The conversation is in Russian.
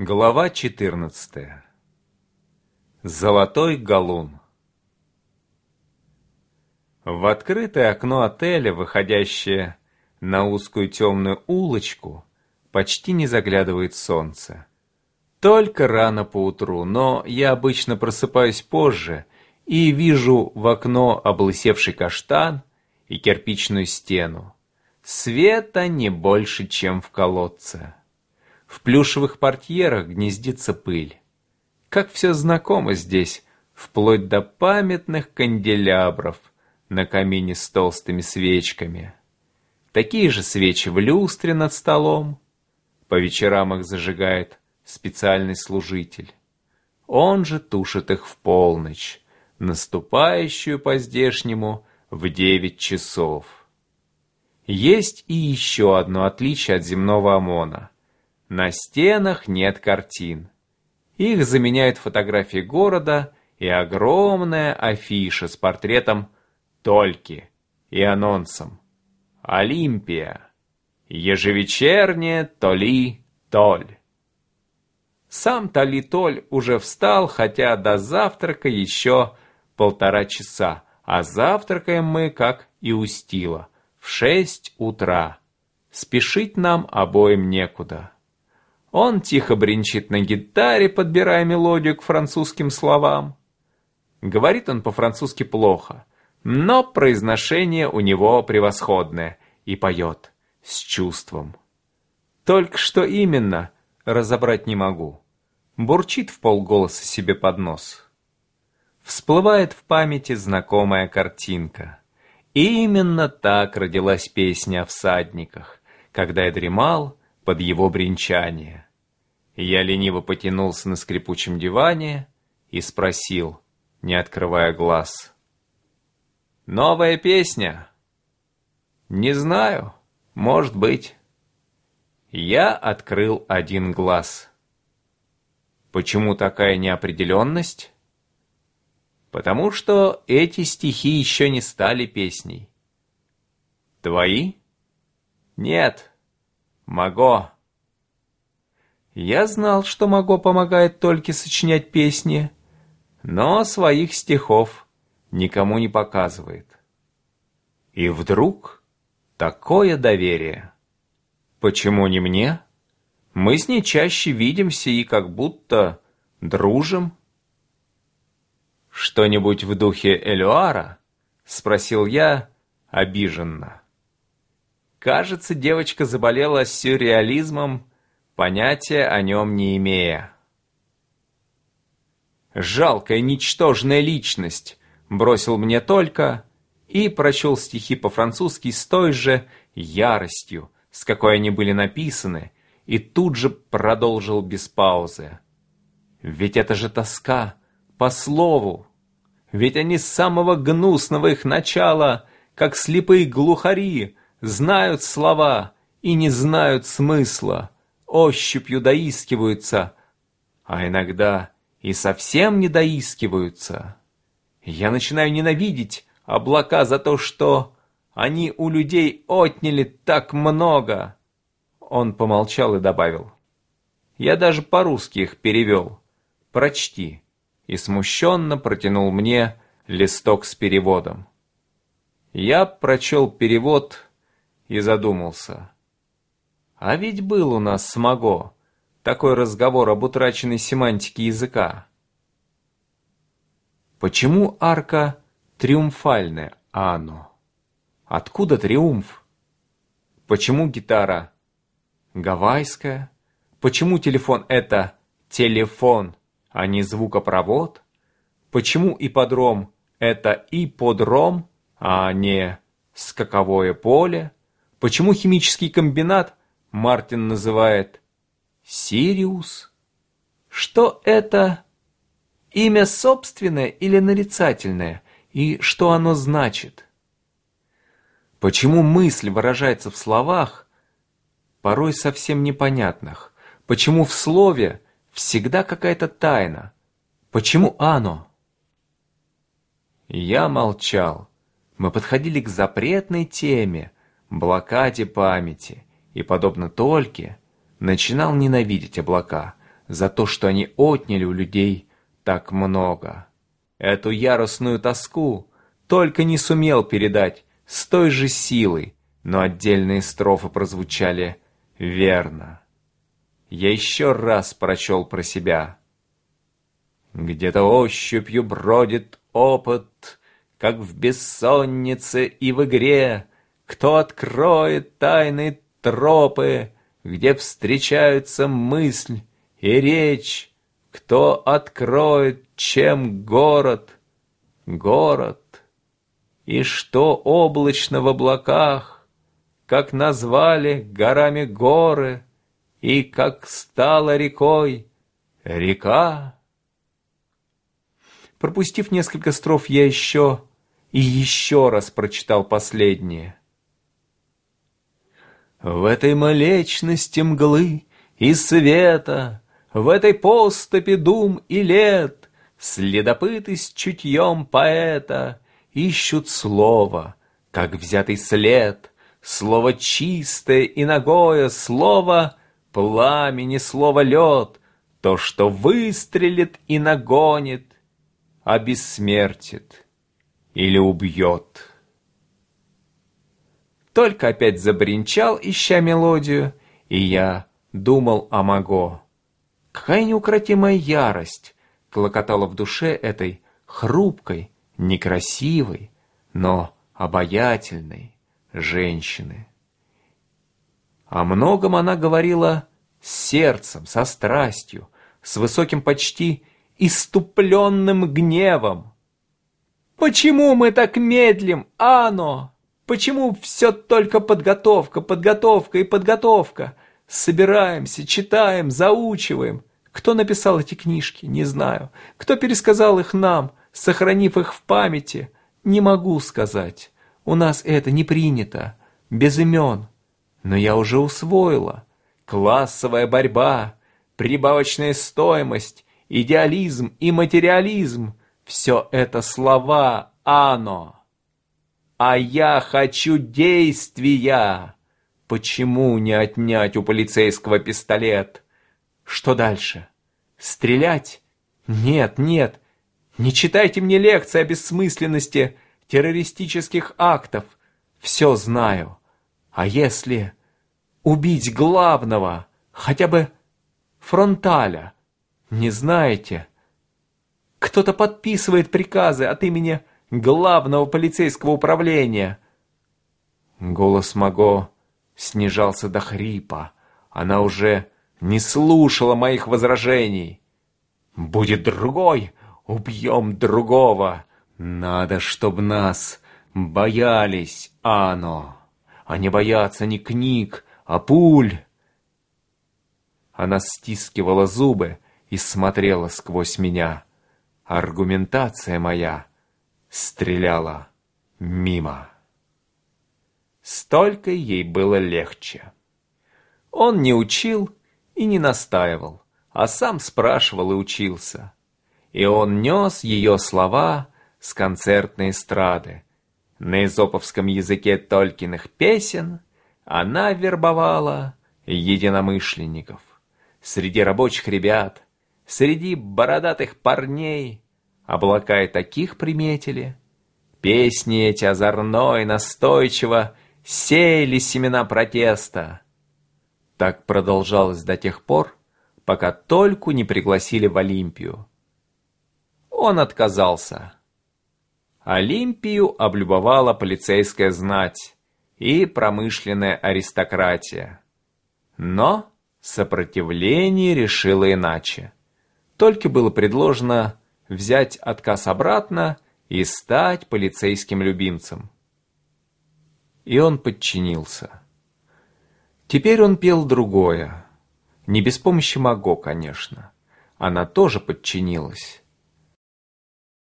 Глава 14. Золотой галун. В открытое окно отеля, выходящее на узкую темную улочку, почти не заглядывает солнце. Только рано поутру, но я обычно просыпаюсь позже и вижу в окно облысевший каштан и кирпичную стену. Света не больше, чем в колодце. В плюшевых портьерах гнездится пыль. Как все знакомо здесь, вплоть до памятных канделябров на камине с толстыми свечками. Такие же свечи в люстре над столом. По вечерам их зажигает специальный служитель. Он же тушит их в полночь, наступающую по-здешнему в девять часов. Есть и еще одно отличие от земного ОМОНа. На стенах нет картин. Их заменяют фотографии города и огромная афиша с портретом Тольки и анонсом «Олимпия! Ежевечернее Толи-Толь!» Сам Толи-Толь уже встал, хотя до завтрака еще полтора часа, а завтракаем мы, как и устила, в шесть утра. Спешить нам обоим некуда. Он тихо бренчит на гитаре, подбирая мелодию к французским словам. Говорит он по-французски плохо, но произношение у него превосходное и поет с чувством. Только что именно, разобрать не могу. Бурчит в полголоса себе под нос. Всплывает в памяти знакомая картинка. И именно так родилась песня о всадниках, когда я дремал, под его бренчание. Я лениво потянулся на скрипучем диване и спросил, не открывая глаз. «Новая песня?» «Не знаю, может быть». Я открыл один глаз. Почему такая неопределенность? Потому что эти стихи еще не стали песней. Твои? Нет, Маго. Я знал, что Маго помогает только сочинять песни, но своих стихов никому не показывает. И вдруг такое доверие. Почему не мне? Мы с ней чаще видимся и как будто дружим. «Что-нибудь в духе Элюара?» — спросил я обиженно. Кажется, девочка заболела сюрреализмом, понятия о нем не имея. «Жалкая, ничтожная личность!» бросил мне только и прочел стихи по-французски с той же яростью, с какой они были написаны, и тут же продолжил без паузы. «Ведь это же тоска, по слову! Ведь они с самого гнусного их начала, как слепые глухари, знают слова и не знают смысла, ощупью доискиваются, а иногда и совсем не доискиваются. Я начинаю ненавидеть облака за то, что они у людей отняли так много. Он помолчал и добавил. Я даже по-русски их перевел. Прочти. И смущенно протянул мне листок с переводом. Я прочел перевод и задумался. А ведь был у нас с Маго такой разговор об утраченной семантике языка. Почему арка триумфальная, а оно? Откуда триумф? Почему гитара гавайская? Почему телефон это телефон, а не звукопровод? Почему ипподром это ипподром, а не скаковое поле? Почему химический комбинат Мартин называет Сириус? Что это имя собственное или нарицательное, и что оно значит? Почему мысль выражается в словах, порой совсем непонятных? Почему в слове всегда какая-то тайна? Почему оно? Я молчал. Мы подходили к запретной теме, блокаде памяти, и, подобно Тольке, начинал ненавидеть облака за то, что они отняли у людей так много. Эту яростную тоску только не сумел передать с той же силой, но отдельные строфы прозвучали верно. Я еще раз прочел про себя. Где-то ощупью бродит опыт, как в бессоннице и в игре, кто откроет тайны тропы, где встречаются мысль и речь, кто откроет, чем город, город, и что облачно в облаках, как назвали горами горы, и как стала рекой река. Пропустив несколько строф, я еще и еще раз прочитал последнее. В этой молечности мглы и света, В этой поступе дум и лет Следопыты с чутьем поэта Ищут слово, как взятый след, Слово чистое и ногое, Слово пламени, слово лед, То, что выстрелит и нагонит, Обессмертит или убьет. Только опять забринчал, ища мелодию, и я думал о Маго. Какая неукротимая ярость клокотала в душе этой хрупкой, некрасивой, но обаятельной женщины. О многом она говорила с сердцем, со страстью, с высоким почти иступленным гневом. «Почему мы так медлим, Ано?» Почему все только подготовка, подготовка и подготовка? Собираемся, читаем, заучиваем. Кто написал эти книжки, не знаю. Кто пересказал их нам, сохранив их в памяти, не могу сказать. У нас это не принято, без имен. Но я уже усвоила. Классовая борьба, прибавочная стоимость, идеализм и материализм – все это слова «ано» а я хочу действия. Почему не отнять у полицейского пистолет? Что дальше? Стрелять? Нет, нет. Не читайте мне лекции о бессмысленности террористических актов. Все знаю. А если убить главного, хотя бы фронталя? Не знаете? Кто-то подписывает приказы от имени главного полицейского управления!» Голос Маго снижался до хрипа. Она уже не слушала моих возражений. «Будет другой, убьем другого. Надо, чтоб нас боялись, Ано, а не бояться ни книг, а пуль». Она стискивала зубы и смотрела сквозь меня. Аргументация моя стреляла мимо. Столько ей было легче. Он не учил и не настаивал, а сам спрашивал и учился. И он нес ее слова с концертной эстрады. На изоповском языке Толькиных песен она вербовала единомышленников. Среди рабочих ребят, среди бородатых парней Облака и таких приметили. Песни эти озорно и настойчиво сеяли семена протеста. Так продолжалось до тех пор, пока Тольку не пригласили в Олимпию. Он отказался. Олимпию облюбовала полицейская знать и промышленная аристократия. Но сопротивление решило иначе. Только было предложено взять отказ обратно и стать полицейским любимцем. И он подчинился. Теперь он пел другое. Не без помощи Маго, конечно. Она тоже подчинилась.